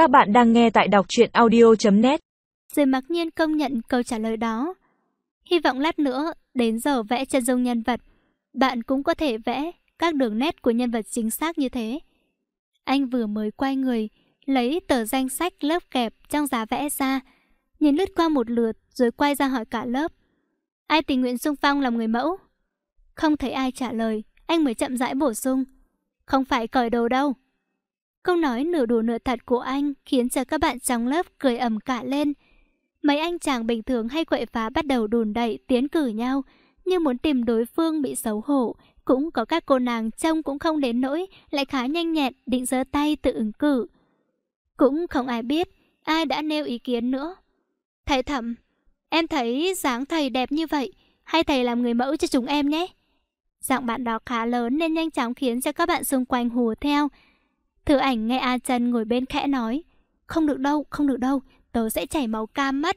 Các bạn đang nghe tại đọc truyện audio.net Rồi mặc nhiên công nhận câu trả lời đó. Hy vọng lát nữa, đến giờ vẽ chân dung nhân vật, bạn cũng có thể vẽ các đường nét của nhân vật chính xác như thế. Anh vừa mới quay người, lấy tờ danh sách lớp kẹp trong giá vẽ ra, nhìn lướt qua một lượt rồi quay ra hỏi cả lớp. Ai tình nguyện xung phong làm người mẫu? Không thấy ai trả lời, anh mới chậm rãi bổ sung. Không phải cởi đồ đâu. Câu nói nửa đùa nửa thật của anh khiến cho các bạn trong lớp cười ầm cả lên. Mấy anh chàng bình thường hay quậy phá bắt đầu đùn đẩy tiến cử nhau, như muốn tìm đối phương bị xấu hổ. Cũng có các cô nàng trông cũng không đến nỗi, lại khá nhanh nhẹn định giơ tay tự ứng cử. Cũng không ai biết, ai đã nêu ý kiến nữa. Thầy thẩm, em thấy dáng thầy đẹp như vậy, hay thầy làm người mẫu cho chúng em nhé? Giọng bạn đó khá lớn nên nhanh chóng khiến cho các bạn xung quanh hùa theo. Thư ảnh nghe A Trần ngồi bên khẽ nói. Không được đâu, không được đâu, tớ sẽ chảy máu cam mất.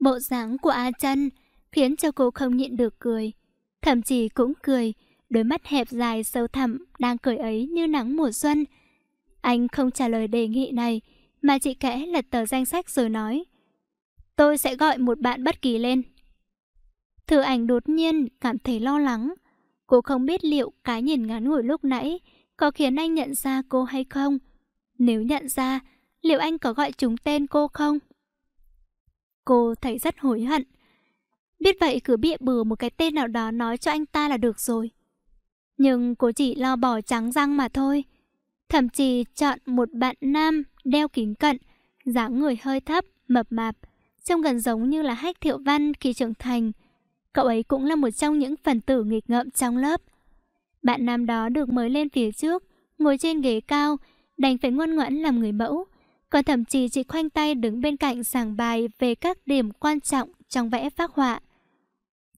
Bộ dáng của A Trần khiến cho cô không nhịn được cười. Thậm chí cũng cười, đôi mắt hẹp dài sâu thẳm đang cười ấy như nắng mùa xuân. Anh không trả lời đề nghị này, mà chị kẽ lật tờ danh sách rồi nói. Tôi sẽ gọi một bạn bất kỳ lên, Thư ảnh đột nhiên cảm thấy lo lắng. Cô không biết liệu cái nhìn ngắn ngủi lúc nãy có khiến anh nhận ra cô hay không. Nếu nhận ra, liệu anh có gọi chúng tên cô không? Cô thấy rất hối hận. Biết vậy cứ bịa bừa một cái tên nào đó nói cho anh ta là được rồi. Nhưng cô chỉ lo bỏ trắng răng mà thôi. Thậm chí chọn một bạn nam đeo kính cận, dáng người hơi thấp, mập mạp, trông gần giống như là Hách Thiệu Văn khi trưởng thành. Cậu ấy cũng là một trong những phần tử nghịch ngợm trong lớp. Bạn nam đó được mới lên phía trước, ngồi trên ghế cao, đành phải ngoan ngoãn làm người mẫu. Còn thậm chí chỉ khoanh tay đứng bên cạnh giảng bài về các điểm quan trọng trong vẽ phác họa.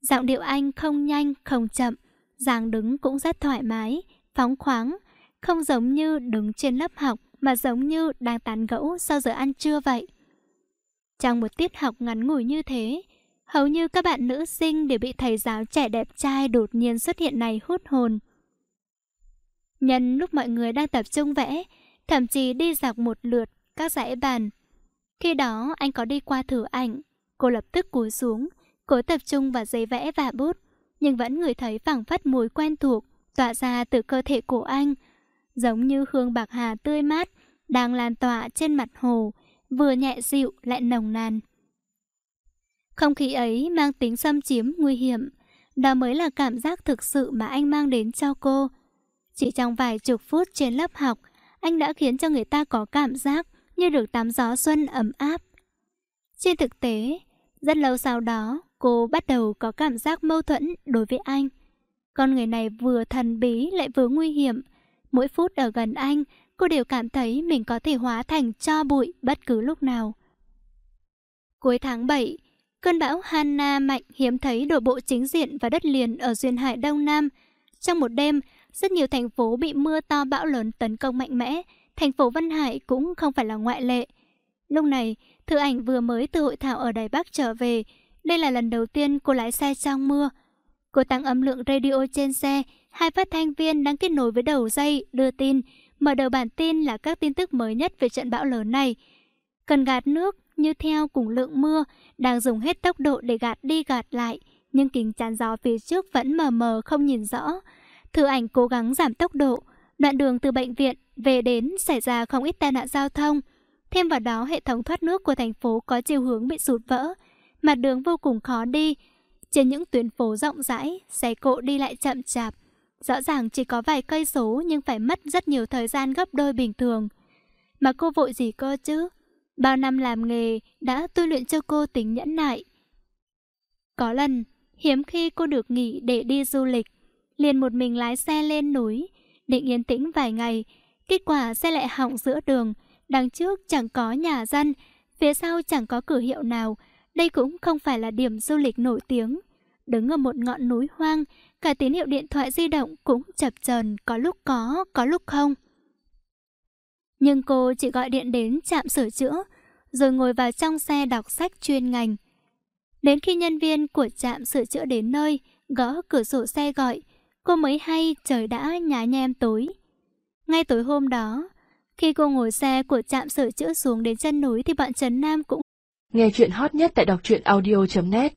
Giọng điệu anh không nhanh, không chậm, dáng đứng cũng rất thoải mái, phóng khoáng, không giống như đứng trên lớp học mà giống như đang tán gẫu sau giờ ăn trưa vậy. Trong một tiết học ngắn ngủi như thế, Hầu như các bạn nữ sinh đều bị thầy giáo trẻ đẹp trai đột nhiên xuất hiện này hút hồn. Nhân lúc mọi người đang tập trung vẽ, thậm chí đi dọc một lượt các dãy bàn. Khi đó anh có đi qua thử ảnh, cô lập tức cúi xuống, cố tập trung vào giấy vẽ và bút, nhưng vẫn ngửi thấy phảng phất mùi quen thuộc tỏa ra từ cơ thể của anh, giống như hương bạc hà tươi mát đang lan tỏa trên mặt hồ, vừa nhẹ dịu lại nồng nàn. Không khí ấy mang tính xâm chiếm nguy hiểm. Đó mới là cảm giác thực sự mà anh mang đến cho cô. Chỉ trong vài chục phút trên lớp học, anh đã khiến cho người ta có cảm giác như được tắm gió xuân ấm áp. Trên thực tế, rất lâu sau đó, cô bắt đầu có cảm giác mâu thuẫn đối với anh. Con người này vừa thần bí lại vừa nguy hiểm. Mỗi phút ở gần anh, cô đều cảm thấy mình có thể hóa thành cho bụi bất cứ lúc nào. Cuối tháng 7, Cơn bão Hanna mạnh hiếm thấy đổ bộ chính diện vào đất liền ở duyên hải Đông Nam. Trong một đêm, rất nhiều thành phố bị mưa to bão lớn tấn công mạnh mẽ, thành phố Vân Hải cũng không phải là ngoại lệ. Lúc này, Thư ảnh vừa mới từ hội thảo ở Đài Bắc trở về. Đây là lần đầu tiên cô lái xe trong mưa. Cô tăng âm lượng radio trên xe, hai phát thanh viên đang kết nối với đầu dây, đưa tin. Mở đầu bản tin là các tin tức mới nhất về trận bão lớn này. Cần gạt nước, như theo cùng lượng mưa, đang dùng hết tốc độ để gạt đi gạt lại, nhưng kính chắn gió phía trước vẫn mờ mờ không nhìn rõ. Thư ảnh cố gắng giảm tốc độ, đoạn đường từ bệnh viện về đến xảy ra không ít tai nạn giao thông. Thêm vào đó hệ thống thoát nước của thành phố có chiều hướng bị sụt vỡ, mặt đường vô cùng khó đi. Trên những tuyến phố rộng rãi, xe cộ đi lại chậm chạp. Rõ ràng chỉ có vài cây số nhưng phải mất rất nhiều thời gian gấp đôi bình thường. Mà cô vội gì cơ chứ? Bao năm làm nghề đã tu luyện cho cô tính nhẫn nại. Có lần, hiếm khi cô được nghỉ để đi du lịch, liền một mình lái xe lên núi, định yên tĩnh vài ngày. Kết quả xe lại hỏng giữa đường, đằng trước chẳng có nhà dân, phía sau chẳng có cửa hiệu nào. Đây cũng không phải là điểm du lịch nổi tiếng. Đứng ở một ngọn núi hoang, cả tín hiệu điện thoại di động cũng chập chờn có lúc có, có lúc không. Nhưng cô chỉ gọi điện đến trạm sửa chữa, rồi ngồi vào trong xe đọc sách chuyên ngành. Đến khi nhân viên của trạm sửa chữa đến nơi, gõ cửa sổ xe gọi, cô mới hay trời đã nhá nhem tối. Ngay tối hôm đó, Khi cô ngồi xe của trạm sửa chữa xuống đến chân núi thì bạn Trần Nam cũng Nghe chuyện hot nhất tại đọc truyện audio.net